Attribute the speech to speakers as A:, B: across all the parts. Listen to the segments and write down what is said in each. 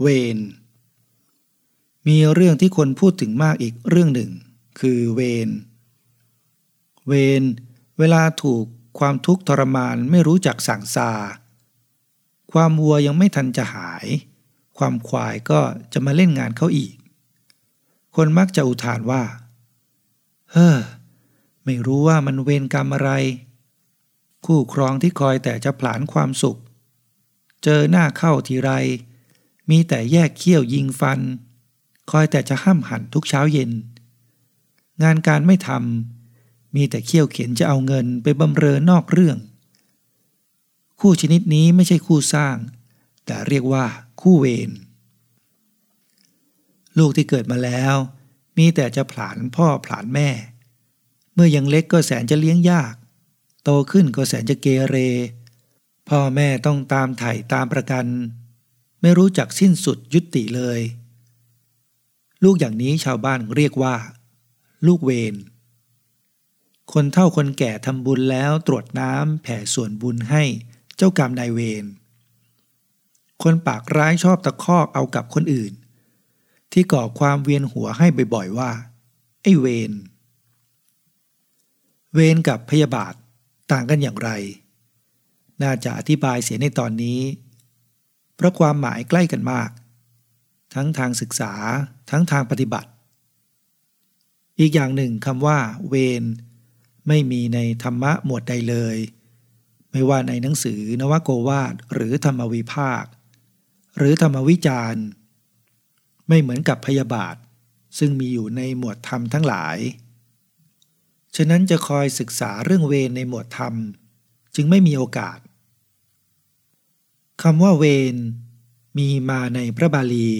A: เวนมีเรื่องที่คนพูดถึงมากอีกเรื่องหนึ่ง คือเวนเวนเวลาถูกความทุกข์ทรมานไม่รู้จักสั่งซา ความวัวยังไม่ทันจะหาย ความควายก็จะมาเล่นงานเขาอีก คนมักจะอุทานว่า เฮ้อ ไม่รู้ว่ามันเวรกรรมอะไร คู่ครองที่คอยแต่จะผลานความสุข เจอหน้าเข้าทีไร มีแต่แยกเขี้ยวยิงฟัน คอยแต่จะห้ามหันทุกเช้าเย็น งานการไม่ทำมีแต่เขี้ยวเข็นจะเอาเงินไปบำเรอนอกเรื่อง คู่ชนิดนี้ไม่ใช่คู่สร้าง แต่เรียกว่าคู่เวรลูกที่เกิดมาแล้ว มีแต่จะผลานพ่อผลานแม่ เมื่อยังเล็กก็แสนจะเลี้ยงยาก โตขึ้นก็แสนจะเกเร พ่อแม่ต้องตามไถ่ตามประกัน ไม่รู้จักสิ้นสุดยุติเลย ลูกอย่างนี้ชาวบ้านเรียกว่า ลูกเวรคนเท่าคนแก่ทำบุญแล้วตรวจน้ำแผ่ส่วนบุญให้เจ้ากรรมนายเวรคนปากร้ายชอบตะคอกเอากับคนอื่น ที่ก่อความเวียนหัวให้บ่อยๆว่า ไอ้เวรเวรกับพยาบาทต่างกันอย่างไร น่าจะอธิบายเสียในตอนนี้ เพราะความหมายใกล้กันมาก ทั้งทางศึกษาทั้งทางปฏิบัติ อีกอย่างหนึ่งคำว่า เวรไม่มีในธรรมะหมวดใดเลย ไม่ว่าในหนังสือนวโกวาทหรือธรรมวิภาค หรือธรรมวิจารณ์ ไม่เหมือนกับพยาบาท ซึ่งมีอยู่ในหมวดธรรมทั้งหลาย ฉะนั้นจะคอยศึกษาเรื่องเวรในหมวดธรรม จึงไม่มีโอกาส คำว่าเวรมีมาในพระบาลี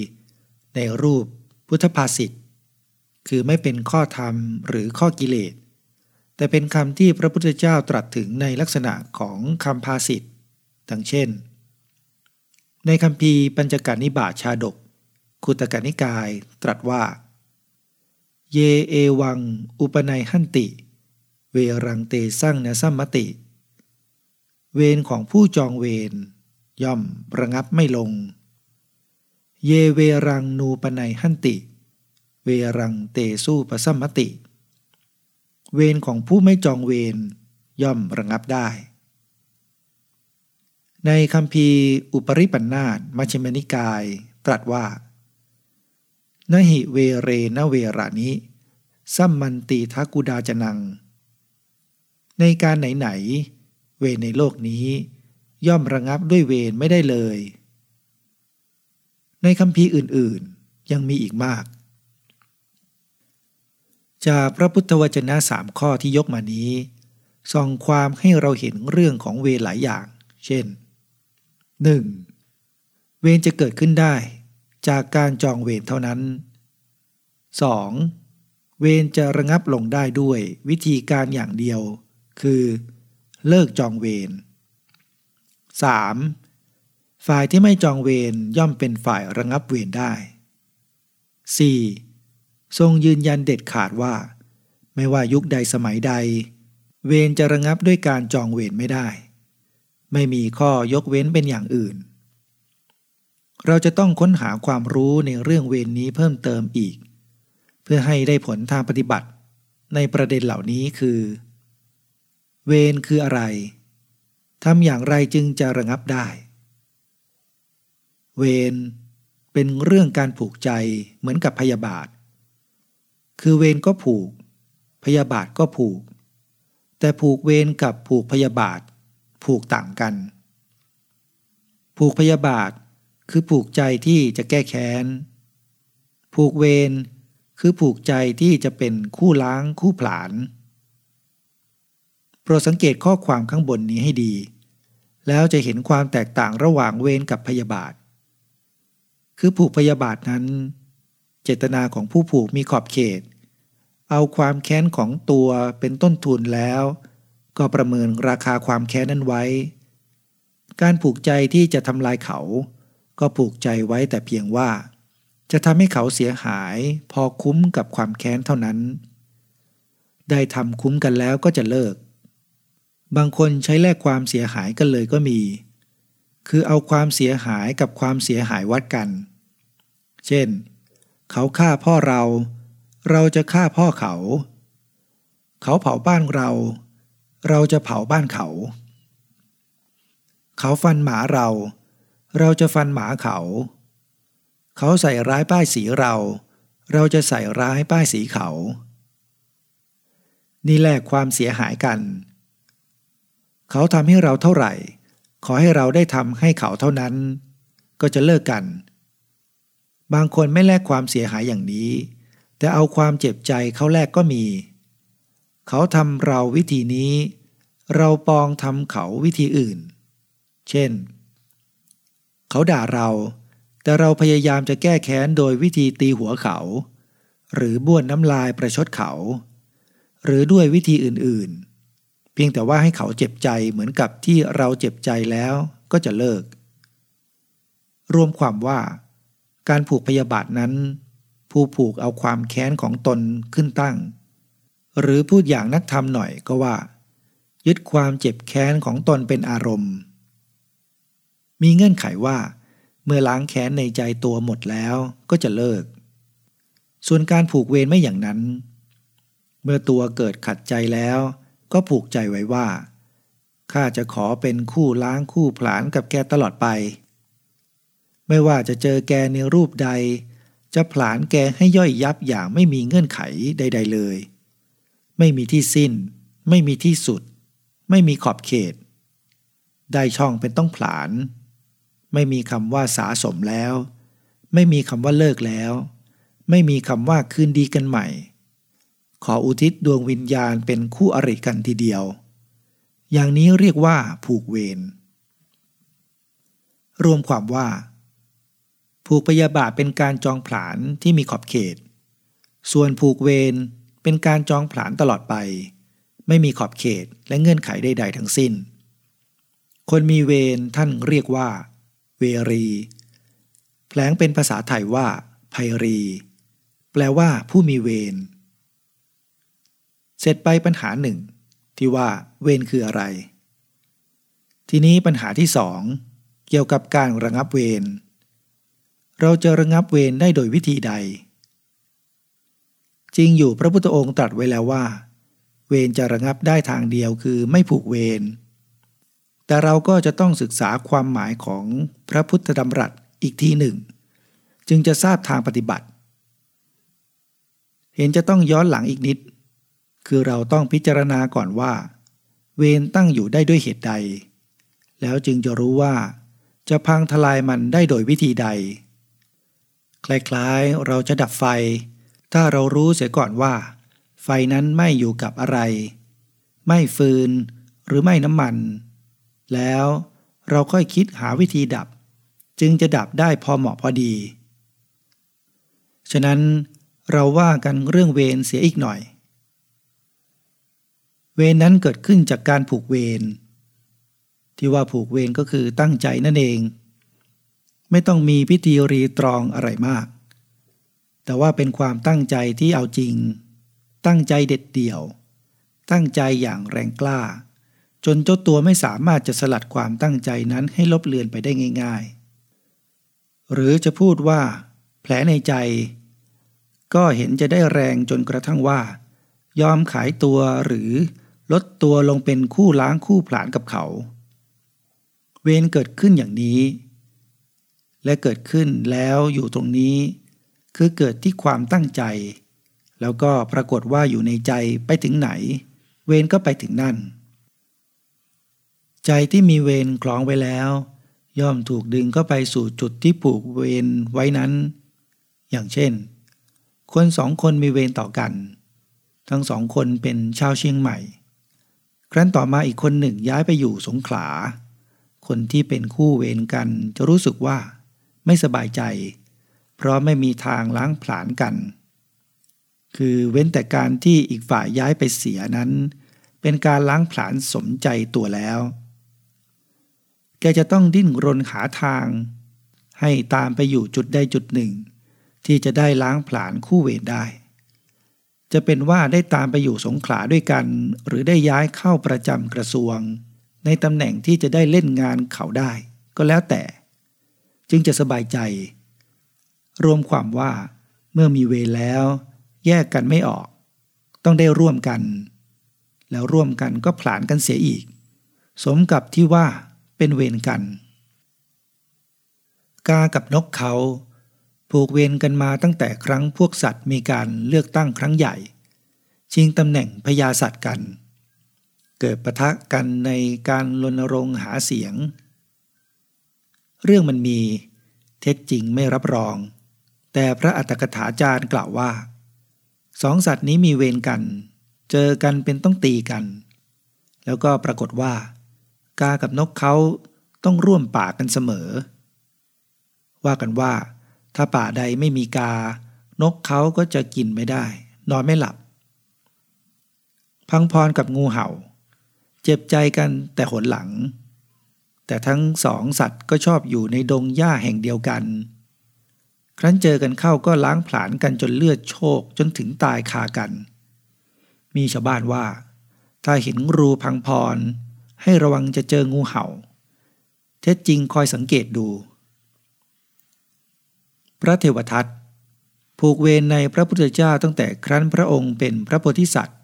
A: ในรูปพุทธภาษิตคือไม่เป็นข้อธรรมหรือข้อกิเลส แต่เป็นคำที่พระพุทธเจ้าตรัสถึงในลักษณะของคำภาษิตดังเช่น ในคำพีปัญจการนิบาตชาดก คุตกานิกายตรัสว่า เยเอวัง อุปนัยหันติ เวรังเตสั่งนสัมมติ เวรของผู้จองเวร ย่อมระงับไม่ลง เยเวรังนูปนัยหันติ เวรังเตสู้ปสัมมติ เวรของผู้ไม่จองเวรย่อมระงับได้ ในคำพีอุปริปันธาตมัชฌิมนิกายตรัสว่านหิเวเรนเวรานิสัมมันตีทักุดาจนัง ในการไหนๆเวในโลกนี้ ย่อมระงับด้วยเวรไม่ได้เลย ในคำพีอื่นๆยังมีอีกมาก จากพระพุทธวจนะสามข้อที่ยกมานี้ส่องความให้เราเห็นเรื่องของเวรหลายอย่าง เช่น 1. เวรจะเกิดขึ้นได้ จากการจองเวรเท่านั้น 2. เวรจะระงับลงได้ด้วยวิธีการอย่างเดียว คือ เลิกจองเวร 3. ฝ่ายที่ไม่จองเวรย่อมเป็นฝ่ายระงับเวรได้ 4. ทรงยืนยันเด็ดขาดว่า ไม่ว่ายุคใดสมัยใด เวรจะระงับด้วยการจองเวรไม่ได้ ไม่มีข้อยกเว้นเป็นอย่างอื่น เราจะต้องค้นหาความรู้ในเรื่องเวรนนี้เพิ่มเติมอีก เพื่อให้ได้ผลทางปฏิบัติในประเด็นเหล่านี้คือ เวรคืออะไร ทำอย่างไรจึงจะระงับได้ เวรเป็นเรื่องการผูกใจเหมือนกับพยาบาท คือเวรก็ผูก พยาบาทก็ผูก แต่ผูกเวรกับผูกพยาบาท ผูกต่างกัน ผูกพยาบาทคือผูกใจที่จะแก้แค้น ผูกเวรคือผูกใจที่จะเป็นคู่ล้างคู่ผลาน โปรดสังเกตข้อความข้างบนนี้ให้ดี แล้วจะเห็นความแตกต่างระหว่างเวรกับพยาบาท คือผูกพยาบาทนั้น เจตนาของผู้ผูกมีขอบเขต เอาความแค้นของตัวเป็นต้นทุนแล้ว ก็ประเมินราคาความแค้นนั้นไว้ การผูกใจที่จะทำลายเขา ก็ผูกใจไว้แต่เพียงว่า จะทำให้เขาเสียหายพอคุ้มกับความแค้นเท่านั้น ได้ทำคุ้มกันแล้วก็จะเลิก บางคนใช้แลกความเสียหายกันเลยก็มี คือเอาความเสียหายกับความเสียหายวัดกัน เช่น เขาฆ่าพ่อเรา เราจะฆ่าพ่อเขา เขาเผาบ้านเรา เราจะเผาบ้านเขา เขาฟันหมาเรา เราจะฟันหมาเขา เขาใส่ร้ายป้ายสีเรา เราจะใส่ร้ายป้ายสีเขา นี่แหละความเสียหายกันเเขาทำให้เราเท่าไหร่ ขอให้เราได้ทำให้เขาเท่านั้น ก็จะเลิกกัน บางคนไม่แลกความเสียหายอย่างนี้ แต่เอาความเจ็บใจเขาแลกก็มี เขาทำเราวิธีนี้ เราปองทำเขาวิธีอื่น เช่น เขาด่าเราแต่เราพยายามจะแก้แค้นโดยวิธีตีหัวเขา หรือบ้วนน้ำลายประชดเขา หรือด้วยวิธีอื่นๆ เพียงแต่ว่าให้เขาเจ็บใจเหมือนกับที่เราเจ็บใจแล้วก็จะเลิก รวมความว่า การผูกพยาบาทนั้น ผู้ผูกเอาความแค้นของตนขึ้นตั้ง หรือพูดอย่างนักธรรมหน่อยก็ว่า ยึดความเจ็บแค้นของตนเป็นอารมณ์ มีเงื่อนไขว่า เมื่อล้างแค้นในใจตัวหมดแล้วก็จะเลิก ส่วนการผูกเวรไม่อย่างนั้น เมื่อตัวเกิดขัดใจแล้ว ก็ผูกใจไว้ว่าข้าจะขอเป็นคู่ล้างคู่ผลานกับแกตลอดไป ไม่ว่าจะเจอแกในรูปใด จะผลานแกให้ย่อยยับอย่างไม่มีเงื่อนไขใด ๆเลย ไม่มีที่สิ้น ไม่มีที่สุด ไม่มีขอบเขต ได้ช่องเป็นต้องผลาน ไม่มีคำว่าสาสมแล้ว ไม่มีคำว่าเลิกแล้ว ไม่มีคำว่าคืนดีกันใหม่ ขออุทิศดวงวิญญาณเป็นคู่อริกันทีเดียว อย่างนี้เรียกว่าผูกเวร รวมความว่า ผูกพยาบาทเป็นการจองผลานที่มีขอบเขต ส่วนผูกเวรเป็นการจองผลานตลอดไป ไม่มีขอบเขตและเงื่อนไขใดๆทั้งสิ้น คนมีเวรท่านเรียกว่า เวรีแผลงเป็นภาษาไทยว่าภัยรี แปลว่าผู้มีเวร ร็จไปปัญหาหนึ่งที่ว่าเวรคืออะไร ทีนี้ปัญหาที่สองเกี่ยวกับการระงับเวร เราจะระงับเวรได้โดยวิธีใด จริงอยู่พระพุทธองค์ตรัสไว้แล้วว่า เวรจะระงับได้ทางเดียวคือไม่ผูกเวร แต่เราก็จะต้องศึกษาความหมายของพระพุทธดำรัสอีกทีหนึ่ง จึงจะทราบทางปฏิบัติ เห็นจะต้องย้อนหลังอีกนิด คือเราต้องพิจารณาก่อนว่า เวรตั้งอยู่ได้ด้วยเหตุใด แล้วจึงจะรู้ว่า จะพังทลายมันได้โดยวิธีใด คล้ายๆเราจะดับไฟ ถ้าเรารู้เสียก่อนว่า ไฟนั้นไม่อยู่กับอะไร ไม่ฟืนหรือไม่น้ำมัน แล้วเราค่อยคิดหาวิธีดับ จึงจะดับได้พอเหมาะพอดี ฉะนั้นเราว่ากันเรื่องเวรเสียอีกหน่อย เวรนั้นเกิดขึ้นจากการผูกเวรที่ว่าผูกเวรก็คือตั้งใจนั่นเอง ไม่ต้องมีพิธีรีตรองอะไรมาก แต่ว่าเป็นความตั้งใจที่เอาจริง ตั้งใจเด็ดเดี่ยว ตั้งใจอย่างแรงกล้า จนเจ้าตัวไม่สามารถจะสลัดความตั้งใจนั้นให้ลบเลือนไปได้ง่าย ๆ หรือจะพูดว่า แผลในใจ ก็เห็นจะได้แรงจนกระทั่งว่า ยอมขายตัวหรือ ลดตัวลงเป็นคู่ล้างคู่ผลานกับเขา เวรเกิดขึ้นอย่างนี้ และเกิดขึ้นแล้วอยู่ตรงนี้ คือเกิดที่ความตั้งใจ แล้วก็ปรากฏว่าอยู่ในใจไปถึงไหน เวรก็ไปถึงนั่น ใจที่มีเวรคล้องไว้แล้ว ย่อมถูกดึงเข้าไปสู่จุดที่ผูกเวรไว้นั้น อย่างเช่น คนสองคนมีเวรต่อกัน ทั้งสองคนเป็นชาวเชียงใหม่ ครั้นต่อมาอีกคนหนึ่งย้ายไปอยู่สงขลา คนที่เป็นคู่เวรกันจะรู้สึกว่า ไม่สบายใจ เพราะไม่มีทางล้างผลาญกัน คือเว้นแต่การที่อีกฝ่ายย้ายไปเสียนั้น เป็นการล้างผลาญสมใจตัวแล้ว แกจะต้องดิ้นรนหาทาง ให้ตามไปอยู่จุดใดจุดหนึ่ง ที่จะได้ล้างผลาญคู่เวรได้ จะเป็นว่าได้ตามไปอยู่สงขลาด้วยกัน หรือได้ย้ายเข้าประจำกระทรวง ในตำแหน่งที่จะได้เล่นงานเขาได้ ก็แล้วแต่ จึงจะสบายใจ รวมความว่า เมื่อมีเวแล้ว แยกกันไม่ออก ต้องได้ร่วมกัน แล้วร่วมกันก็ผลานกันเสียอีก สมกับที่ว่าเป็นเวรกัน กากับนกเขา ผูกเวรกันมาตั้งแต่ครั้งพวกสัตว์มีการเลือกตั้งครั้งใหญ่ ชิงตำแหน่งพญาสัตว์กัน เกิดปะทะกันในการรณรงค์หาเสียง เรื่องมันมีเท็จจริงไม่รับรอง แต่พระอัตถกถาจารย์กล่าวว่าสองสัตว์นี้มีเวรกัน เจอกันเป็นต้องตีกัน แล้วก็ปรากฏว่า กากับนกเขาต้องร่วมป่ากันเสมอ ว่ากันว่า ถ้าป่าใดไม่มีกา นกเขาก็จะกินไม่ได้ นอนไม่หลับ พังพรกับงูเห่า เจ็บใจกันแต่หนหลัง แต่ทั้งสองสัตว์ก็ชอบอยู่ในดงหญ้าแห่งเดียวกัน ครั้นเจอกันเข้าก็ล้างผลาญกันจนเลือดโชกจนถึงตายคากัน มีชาวบ้านว่า ถ้าเห็นรูพังพร ให้ระวังจะเจองูเห่า เท็จจริงคอยสังเกตดู พระเทวทัตผูกเวรในพระพุทธเจ้าตั้งแต่ครั้นพระองค์เป็นพระโพธิสัตว์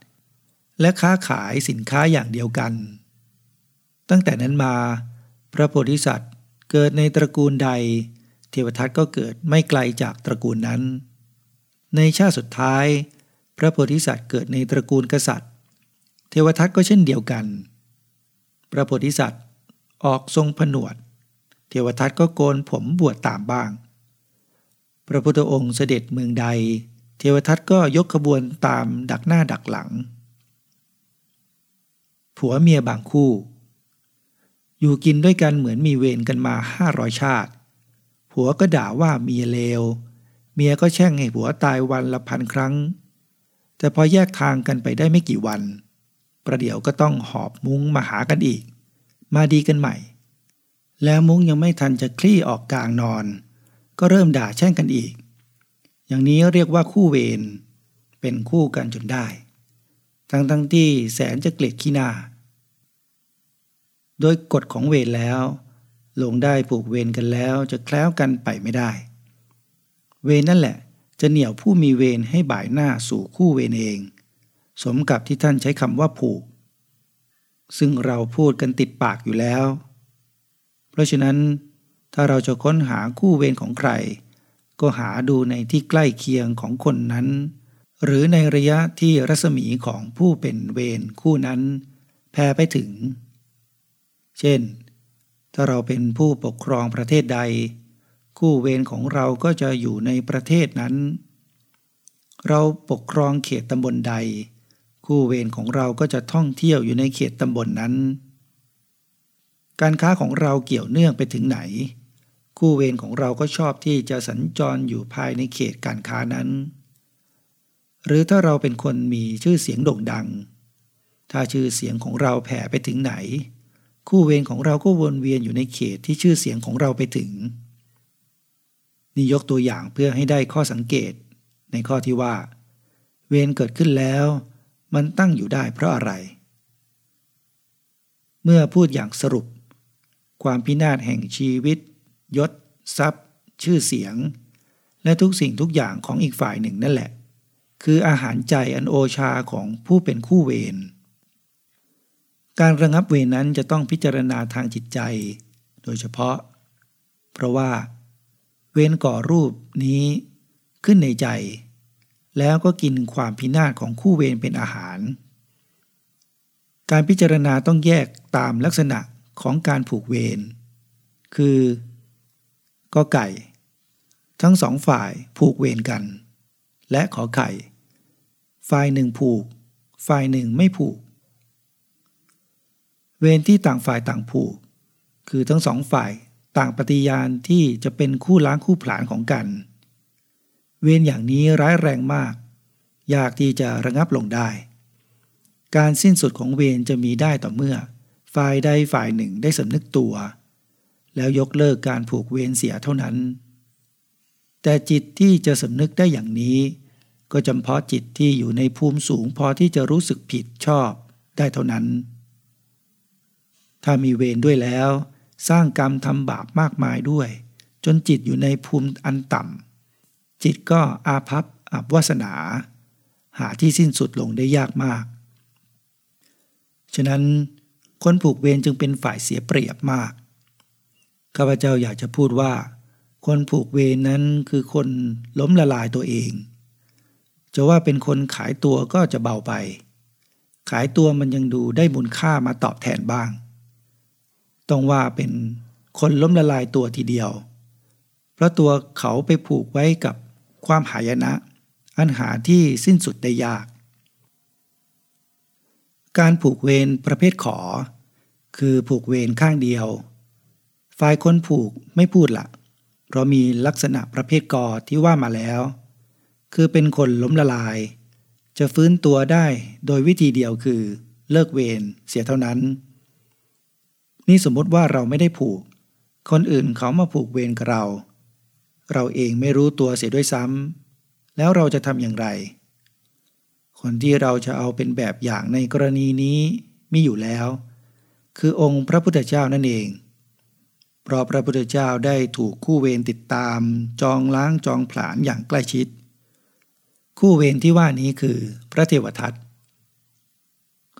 A: และค้าขายสินค้าอย่างเดียวกัน ตั้งแต่นั้นมา พระโพธิสัตว์เกิดในตระกูลใด เทวทัตก็เกิดไม่ไกลจากตระกูลนั้น ในชาติสุดท้าย พระโพธิสัตว์เกิดในตระกูลกษัตริย์ เทวทัตก็เช่นเดียวกัน พระโพธิสัตว์ออกทรงผนวด เทวทัตก็โกนผมบวชตามบ้าง พระพุทธองค์เสด็จเมืองใด เทวทัตก็ยกขบวนตามดักหน้าดักหลัง ผัวเมียบางคู่ อยู่กินด้วยกันเหมือนมีเวรกันมาห้าร้อยชาติ ผัวก็ด่าว่าเมียเลว เมียก็แช่งให้ผัวตายวันละพันครั้ง แต่พอแยกทางกันไปได้ไม่กี่วัน ประเดี๋ยวก็ต้องหอบมุ้งมาหากันอีก มาดีกันใหม่ แล้วมุ้งยังไม่ทันจะคลี่ออกกลางนอน ก็เริ่มด่าแช่งกันอีก อย่างนี้เรียกว่าคู่เวรเป็นคู่กันจนได้ ทั้งทั้งที่แสนจะเกลียดขี้หน้า โดยกฎของเวรแล้ว ลงได้ผูกเวรกันแล้วจะแคล้วกันไปไม่ได้ เวรนั่นแหละ จะเหนี่ยวผู้มีเวรให้บ่ายหน้าสู่คู่เวรเอง สมกับที่ท่านใช้คำว่าผูก ซึ่งเราพูดกันติดปากอยู่แล้ว เพราะฉะนั้น ถ้าเราจะค้นหาคู่เวรของใคร ก็หาดูในที่ใกล้เคียงของคนนั้น หรือในระยะที่รัศมีของผู้เป็นเวรคู่นั้นแผ่ไปถึง เช่น ถ้าเราเป็นผู้ปกครองประเทศใด คู่เวรของเราก็จะอยู่ในประเทศนั้น เราปกครองเขตตำบลใด คู่เวรของเราก็จะท่องเที่ยวอยู่ในเขตตำบลนนั้นการค้าของเราเกี่ยวเนื่องไปถึงไหน คู่เวรของเราก็ชอบที่จะสัญจรอยู่ภายในเขตการค้านั้น หรือถ้าเราเป็นคนมีชื่อเสียงโด่งดัง ถ้าชื่อเสียงของเราแผ่ไปถึงไหน คู่เวรของเราก็วนเวียนอยู่ในเขตที่ชื่อเสียงของเราไปถึง นี่ยกตัวอย่างเพื่อให้ได้ข้อสังเกต ในข้อที่ว่า เวรเกิดขึ้นแล้ว มันตั้งอยู่ได้เพราะอะไร เมื่อพูดอย่างสรุป ความพินาศแห่งชีวิต ยศ ทรัพย์ ชื่อเสียง และทุกสิ่งทุกอย่างของอีกฝ่ายหนึ่งนั่นแหละ คืออาหารใจอันโอชาของผู้เป็นคู่เวรการระงับเวรนั้นจะต้องพิจารณาทางจิตใจ โดยเฉพาะ เพราะว่า เวรก่อรูปนี้ขึ้นในใจ แล้วก็กินความพินาศของคู่เวรเป็นอาหาร การพิจารณาต้องแยกตามลักษณะของการผูกเวร คือ ก็ไก่ ทั้งสองฝ่ายผูกเวรกัน และขอไข่ ฝ่ายหนึ่งผูก ฝ่ายหนึ่งไม่ผูก เวรที่ต่างฝ่ายต่างผูก คือทั้งสองฝ่ายต่างปฏิญาณที่จะเป็นคู่ล้างคู่ผลาญของกัน เวรอย่างนี้ร้ายแรงมาก ยากที่จะระงับลงได้ การสิ้นสุดของเวรจะมีได้ต่อเมื่อ ฝ่ายใดฝ่ายหนึ่งได้สำนึกตัว แล้วยกเลิกการผูกเวรเสียเท่านั้น แต่จิตที่จะสำนึกได้อย่างนี้ ก็จำเพาะจิตที่อยู่ในภูมิสูงพอที่จะรู้สึกผิดชอบได้เท่านั้น ถ้ามีเวรด้วยแล้ว สร้างกรรมทำบาปมากมายด้วย จนจิตอยู่ในภูมิอันต่ำจิตก็อาภัพอับวาสนา หาที่สิ้นสุดลงได้ยากมาก ฉะนั้นคนผูกเวรจึงเป็นฝ่ายเสียเปรียบมาก ข้าพเจ้าอยากจะพูดว่า คนผูกเวรนั้นคือคนล้มละลายตัวเอง จะว่าเป็นคนขายตัวก็จะเบาไป ขายตัวมันยังดูได้มูลค่ามาตอบแทนบ้าง ต้องว่าเป็นคนล้มละลายตัวทีเดียว เพราะตัวเขาไปผูกไว้กับความหายนะ อันหาที่สิ้นสุดได้ยาก การผูกเวรประเภทขอ คือผูกเวรข้างเดียว ฝ่ายคนผูกไม่พูดละเพราะมีลักษณะประเภทกอที่ว่ามาแล้ว คือเป็นคนล้มละลาย จะฟื้นตัวได้โดยวิธีเดียวคือ เลิกเวรเสียเท่านั้น นี่สมมติว่าเราไม่ได้ผูก คนอื่นเขามาผูกเวรกับเรา เราเองไม่รู้ตัวเสียด้วยซ้ำแล้วเราจะทำอย่างไร คนที่เราจะเอาเป็นแบบอย่างในกรณีนี้มีอยู่แล้ว คือองค์พระพุทธเจ้านั่นเอง เพราะพระพุทธเจ้าได้ถูกคู่เวรติดตาม จองล้างจองผลาญอย่างใกล้ชิด คู่เวรที่ว่านี้คือพระเทวทัต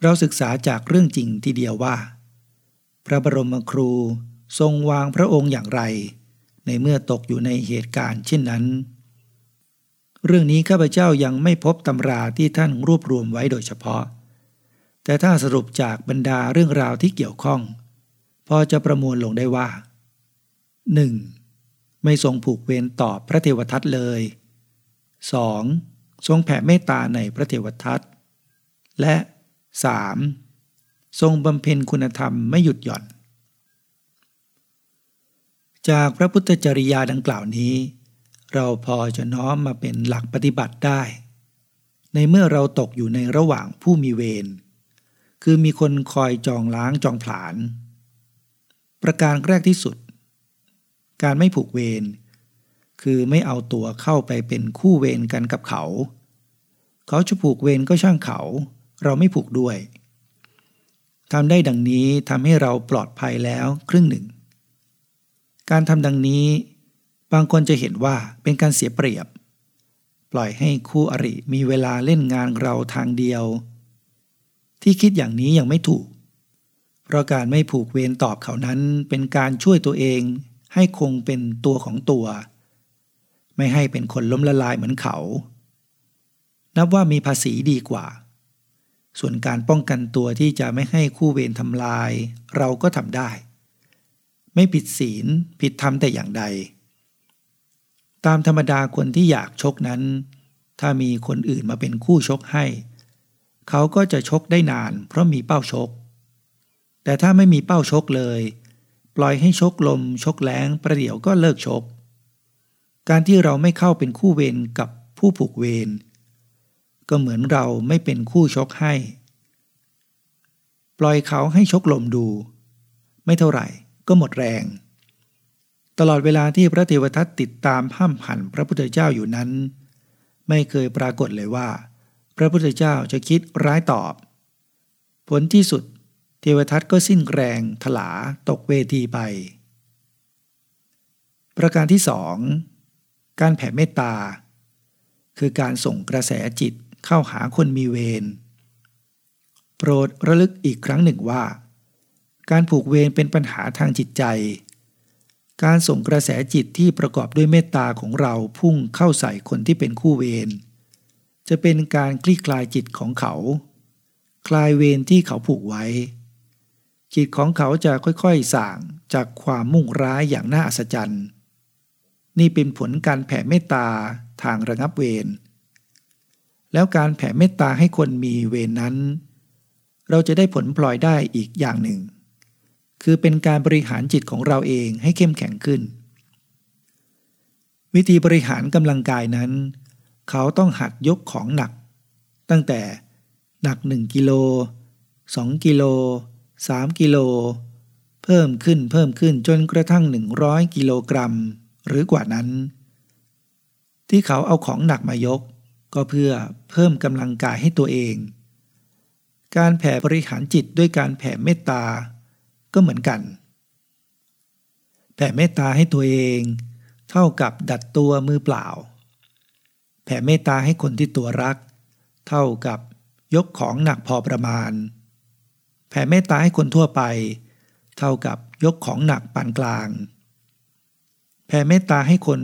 A: เราศึกษาจากเรื่องจริงทีเดียวว่า พระบรมครูทรงวางพระองค์อย่างไร ในเมื่อตกอยู่ในเหตุการณ์เช่นนั้น เรื่องนี้ข้าพเจ้ายังไม่พบตำราที่ท่านรวบรวมไว้โดยเฉพาะ แต่ถ้าสรุปจากบรรดาเรื่องราวที่เกี่ยวข้อง พอจะประมวลลงได้ว่า 1. ไม่ทรงผูกเวรต่อพระเทวทัตเลย 2. ทรงแผ่เมตตาในพระเทวทัตและ 3. ทรงบำเพ็ญคุณธรรมไม่หยุดหย่อน จากพระพุทธจริยาดังกล่าวนี้ เราพอจะน้อมมาเป็นหลักปฏิบัติได้ ในเมื่อเราตกอยู่ในระหว่างผู้มีเวรคือมีคนคอยจองล้างจองผลาญประการแรกที่สุด การไม่ผูกเวรคือไม่เอาตัวเข้าไปเป็นคู่เวรกันกับเขา เขาจะผูกเวรก็ช่างเขา เราไม่ผูกด้วยทำได้ดังนี้ทำให้เราปลอดภัยแล้วครึ่งหนึ่ง การทำดังนี้ บางคนจะเห็นว่าเป็นการเสียเปรียบ ปล่อยให้คู่อริมีเวลาเล่นงานเราทางเดียว ที่คิดอย่างนี้ยังไม่ถูก เพราะการไม่ผูกเวรตอบเขานั้นเป็นการช่วยตัวเอง ให้คงเป็นตัวของตัว ไม่ให้เป็นคนล้มละลายเหมือนเขา นับว่ามีภาษีดีกว่า ส่วนการป้องกันตัวที่จะไม่ให้คู่เวรทำลาย เราก็ทำได้ ไม่ผิดศีลผิดธรรมแต่อย่างใด ตามธรรมดาคนที่อยากชกนั้น ถ้ามีคนอื่นมาเป็นคู่ชกให้ เขาก็จะชกได้นานเพราะมีเป้าชก แต่ถ้าไม่มีเป้าชกเลย ปล่อยให้ชกลม ชกแรงประเดี๋ยวก็เลิกชก การที่เราไม่เข้าเป็นคู่เวรกับผู้ผูกเวรก็เหมือนเราไม่เป็นคู่ชกให้ ปล่อยเขาให้ชกลมดู ไม่เท่าไหร่ก็หมดแรง ตลอดเวลาที่พระเทวทัตติดตามห้ามหันพระพุทธเจ้าอยู่นั้น ไม่เคยปรากฏเลยว่า พระพุทธเจ้าจะคิดร้ายตอบ ผลที่สุด เทวทัตก็สิ้นแรงถลาตกเวทีไป ประการที่สองการแผ่เมตตา คือการส่งกระแสจิตเข้าหาคนมีเวรโปรดระลึกอีกครั้งหนึ่งว่า การผูกเวรเป็นปัญหาทางจิตใจ การส่งกระแสจิตที่ประกอบด้วยเมตตาของเราพุ่งเข้าใส่คนที่เป็นคู่เวรจะเป็นการคลี่คลายจิตของเขา คลายเวรที่เขาผูกไว้ จิตของเขาจะค่อยๆส่างจากความมุ่งร้ายอย่างน่าอัศจรรย์ นี่เป็นผลการแผ่เมตตาทางระงับเวร แล้วการแผ่เมตตาให้คนมีเวรนนั้น เราจะได้ผลพลอยได้อีกอย่างหนึ่ง คือเป็นการบริหารจิตของเราเองให้เข้มแข็งขึ้น วิธีบริหารกำลังกายนั้น เขาต้องหัดยกของหนัก ตั้งแต่หนัก 1 กิโล 2 กิโล 3 กิโล เพิ่มขึ้นเพิ่มขึ้นจนกระทั่ง 100 กิโลกรัม หรือกว่านั้น ที่เขาเอาของหนักมายก ก็เพื่อเพิ่มกำลังกายให้ตัวเอง การแผ่บริหารจิตด้วยการแผ่เมตตา ก็เหมือนกัน แผ่เมตตาให้ตัวเอง เท่ากับดัดตัวมือเปล่า แผ่เมตตาให้คนที่ตัวรัก เท่ากับยกของหนักพอประมาณ แผ่เมตตาให้คนทั่วไป เท่ากับยกของหนักปานกลาง แผ่เมตตาให้คน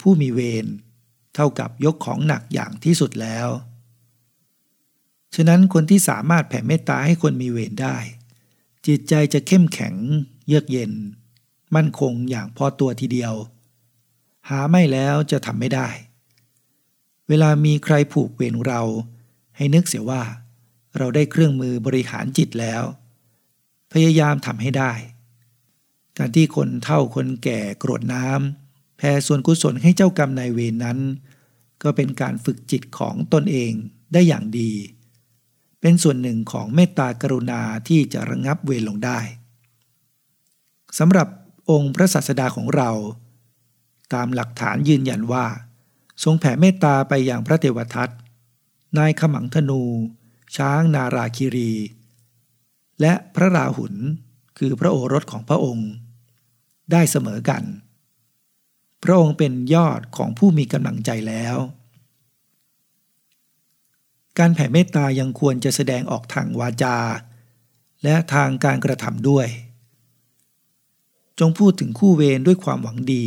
A: ผู้มีเวรเท่ากับยกของหนักอย่างที่สุดแล้ว ฉะนั้นคนที่สามารถแผ่เมตตาให้คนมีเวรได้ จิตใจจะเข้มแข็ง เยือกเย็น มั่นคงอย่างพอตัวทีเดียว หาไม่แล้วจะทำไม่ได้ เวลามีใครผูกเวรเรา ให้นึกเสียว่า เราได้เครื่องมือบริหารจิตแล้ว พยายามทำให้ได้ การที่คนเท่าคนแก่กรวดน้ำแผ่ส่วนกุศลให้เจ้ากรรมนายเวรนนั้น ก็เป็นการฝึกจิตของตนเองได้อย่างดี เป็นส่วนหนึ่งของเมตตากรุณาที่จะระงงับเวรลงได้สำหรับองค์พระศาสดาของเรา ตามหลักฐานยืนยันว่า ทรงแผ่เมตตาไปอย่างพระเทวทัตนายขมังธนู ช้างนาราคิรี และพระราหุลคือพระโอรสของพระองค์ ได้เสมอกัน พระองค์เป็นยอดของผู้มีกำลังใจแล้ว การแผ่เมตตายังควรจะแสดงออกทางวาจา และทางการกระทำด้วย จงพูดถึงคู่เวรด้วยความหวังดี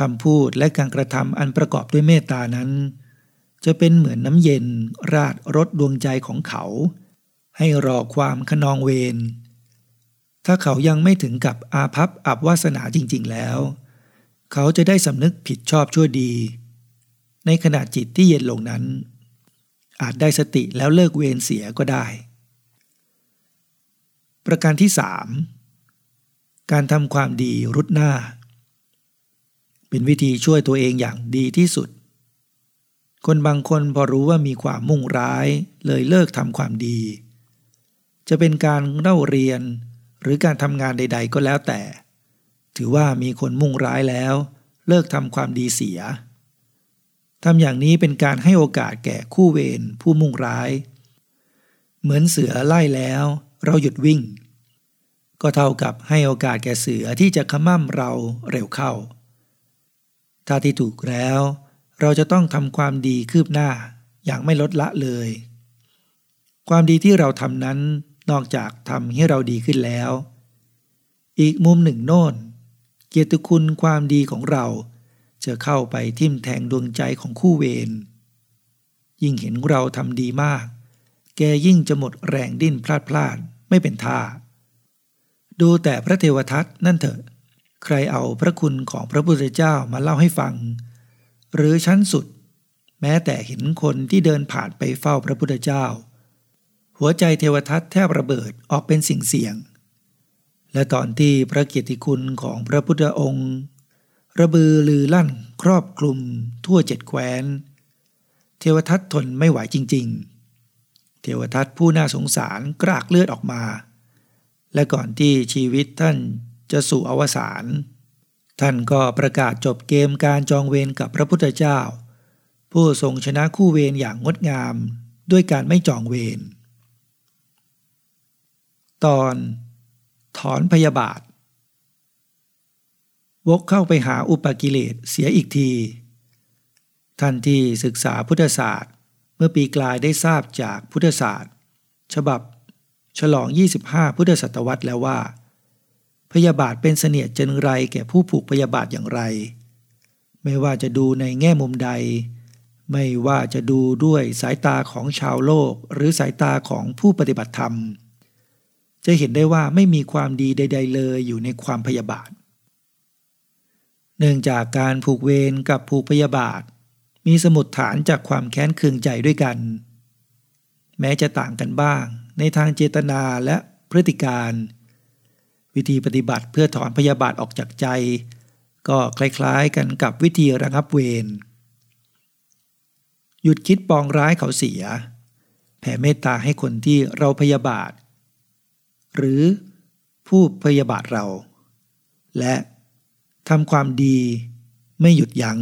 A: คำพูดและการกระทำอันประกอบด้วยเมตตานั้น จะเป็นเหมือนน้ำเย็นราดรถดวงใจของเขา ให้รอความขนองเวร ถ้าเขายังไม่ถึงกับอาภัพอับวาสนาจริง ๆ แล้ว เขาจะได้สำนึกผิดชอบชั่วดี ในขณะจิตที่เย็นลงนั้น อาจได้สติแล้วเลิกเวรเสียก็ได้ ประการที่สามการทำความดีรุดหน้า เป็นวิธีช่วยตัวเองอย่างดีที่สุด คนบางคนพอรู้ว่ามีความมุ่งร้ายเลยเลิกทำความดี จะเป็นการเล่าเรียนหรือการทำงานใด ๆ ก็แล้วแต่ ถือว่ามีคนมุ่งร้ายแล้ว เลิกทำความดีเสียทำอย่างนี้เป็นการให้โอกาสแก่คู่เวรผู้มุ่งร้าย เหมือนเสือไล่แล้ว เราหยุดวิ่ง ก็เท่ากับให้โอกาสแก่เสือที่จะขมั่มเราเร็วเข้า ถ้าที่ถูกแล้ว เราจะต้องทำความดีคืบหน้าอย่างไม่ลดละเลย ความดีที่เราทำนั้นนอกจากทำให้เราดีขึ้นแล้ว อีกมุมหนึ่งโน่น เกียรติคุณความดีของเรา จะเข้าไปทิ่มแทงดวงใจของคู่เวรยิ่งเห็นเราทำดีมาก แกยิ่งจะหมดแรงดิ้นพลาดพลาดไม่เป็นท่า ดูแต่พระเทวทัตนั่นเถอะ ใครเอาพระคุณของพระพุทธเจ้ามาเล่าให้ฟัง หรือชั้นสุด แม้แต่เห็นคนที่เดินผ่านไปเฝ้าพระพุทธเจ้า หัวใจเทวทัตแทบระเบิดออกเป็นสิ่งเสียง และตอนที่พระเกียรติคุณของพระพุทธองค์ ระบือลือลั่นครอบคลุมทั่วเจ็ดแคว้น เทวทัตทนไม่ไหวจริง ๆ เทวทัตผู้น่าสงสารกรากเลือดออกมา และก่อนที่ชีวิตท่านจะสู่อวสาน ท่านก็ประกาศจบเกมการจองเวรกับพระพุทธเจ้า ผู้ทรงชนะคู่เวรอย่างงดงามด้วยการไม่จองเวรตอน ถอนพยาบาท วกเข้าไปหาอุปกิเลสเสียอีกที ท่านที่ศึกษาพุทธศาสตร์ เมื่อปีกลายได้ทราบจากพุทธศาสตร์ ฉบับฉลอง 25 พุทธศตวรรษแล้วว่า พยาบาทเป็นเสนียดจนไรแก่ผู้ผูกพยาบาทอย่างไร ไม่ว่าจะดูในแง่มุมใด ไม่ว่าจะดูด้วยสายตาของชาวโลกหรือสายตาของผู้ปฏิบัติธรรม จะเห็นได้ว่าไม่มีความดีใด ๆ เลยอยู่ในความพยาบาท เนื่องจากการผูกเวรกับผูกพยาบาท มีสมุดฐานจากความแค้นเคืองใจด้วยกัน แม้จะต่างกันบ้าง ในทางเจตนาและพฤติการ วิธีปฏิบัติเพื่อถอนพยาบาทออกจากใจ ก็คล้ายๆกันกับวิธีระงับเวรหยุดคิดปองร้ายเขาเสีย แผ่เมตตาให้คนที่เราพยาบาท หรือผู้พยาบาทเรา และทำความดีไม่หยุดยัง้ง